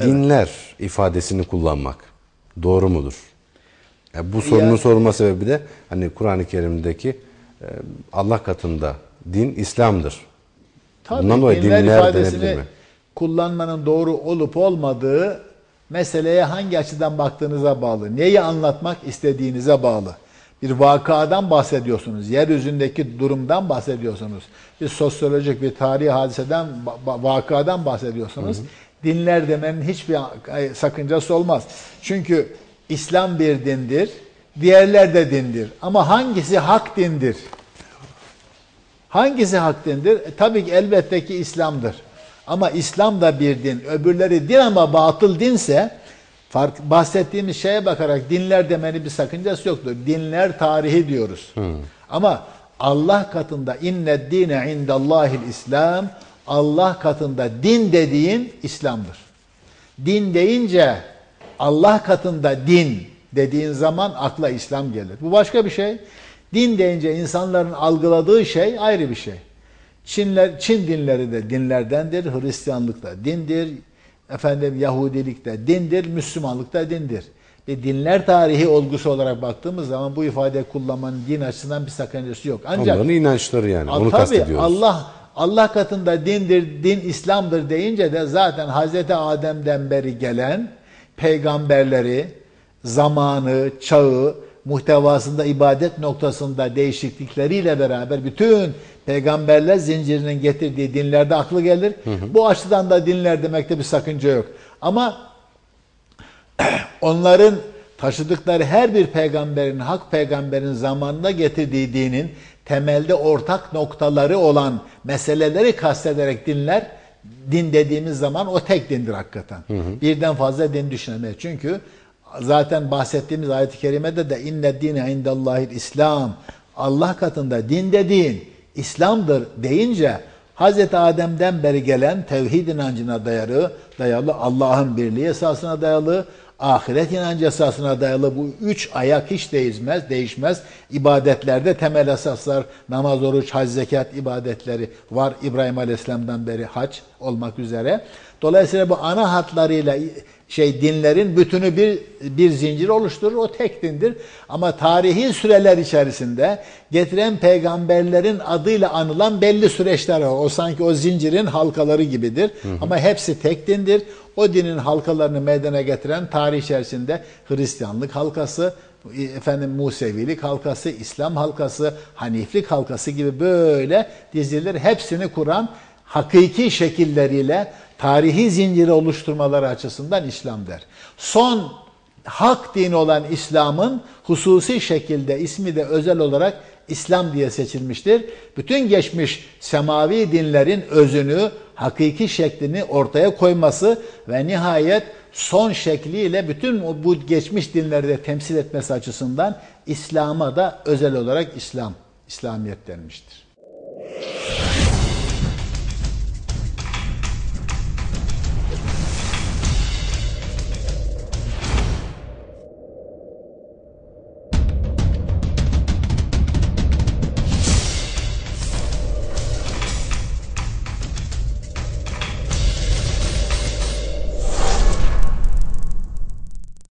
dinler ifadesini kullanmak doğru mudur? Yani bu sorunun Yani- sorulma sebebi de hani Kur'an-ı Kerim'deki e, Allah katında din İslam'dır. Tabii Bundan dolayı dinler dinler ifadesini mi? kullanmanın doğru olup olmadığı meseleye hangi açıdan baktığınıza bağlı. Neyi anlatmak istediğinize bağlı. Bir vakadan bahsediyorsunuz. Yeryüzündeki durumdan bahsediyorsunuz. Bir sosyolojik, bir tarihi hadiseden, vakadan bahsediyorsunuz. Dinler demenin hiçbir sakıncası olmaz. Çünkü İslam bir dindir, diğerler de dindir. Ama hangisi hak dindir? Hangisi hak dindir? E, tabii ki elbette ki İslam'dır. Ama İslam da bir din. Öbürleri din ama batıl dinse fark, bahsettiğimiz şeye bakarak dinler demenin bir sakıncası yoktur. Dinler tarihi diyoruz. Ama Allah katında inne dine indallahil İslam Allah katında din dediğin İslam'dır. Din deyince Allah katında din dediğin zaman akla İslam gelir. Bu başka bir şey. Din deyince insanların algıladığı şey ayrı bir şey. Çinler, Çin dinleri de dinlerdendir, Hristiyanlık da dindir, efendim Yahudilik de dindir, Müslümanlık da dindir. Bir dinler tarihi olgusu olarak baktığımız zaman bu ifade kullanmanın din açısından bir sakıncası yok. Ancak Onların inançları yani. Onu tabii kastediyoruz. Allah Allah katında dindir, din İslam'dır deyince de zaten Hazreti Adem'den beri gelen peygamberleri, zamanı, çağı, muhtevasında ibadet noktasında değişiklikleriyle beraber bütün peygamberler zincirinin getirdiği dinlerde aklı gelir. Bu açıdan da dinler demekte bir sakınca yok. Ama onların taşıdıkları her bir peygamberin, hak peygamberin zamanında getirdiği dinin temelde ortak noktaları olan meseleleri kastederek dinler, din dediğimiz zaman o tek dindir hakikaten. Birden fazla din düşünemeyiz. Çünkü zaten bahsettiğimiz ayet-i kerimede de inne dine indallahil İslam Allah katında din dediğin İslam'dır deyince Hz. Adem'den beri gelen tevhid inancına dayalı, dayalı Allah'ın birliği esasına dayalı, ahiret inancı esasına dayalı bu üç ayak hiç değişmez, değişmez. İbadetlerde temel esaslar, namaz, oruç, hac, zekat ibadetleri var İbrahim Aleyhisselam'dan beri hac olmak üzere. Dolayısıyla bu ana hatlarıyla şey dinlerin bütünü bir bir zincir oluşturur. O tek dindir. Ama tarihi süreler içerisinde getiren peygamberlerin adıyla anılan belli süreçler var. O sanki o zincirin halkaları gibidir. Ama hepsi tek dindir. O dinin halkalarını meydana getiren tarih içerisinde Hristiyanlık halkası, efendim Musevilik halkası, İslam halkası, Haniflik halkası gibi böyle dizilir. Hepsini kuran hakiki şekilleriyle tarihi zinciri oluşturmaları açısından İslam der. Son hak dini olan İslam'ın hususi şekilde ismi de özel olarak İslam diye seçilmiştir. Bütün geçmiş semavi dinlerin özünü, hakiki şeklini ortaya koyması ve nihayet son şekliyle bütün bu geçmiş dinleri de temsil etmesi açısından İslam'a da özel olarak İslam, İslamiyet denmiştir.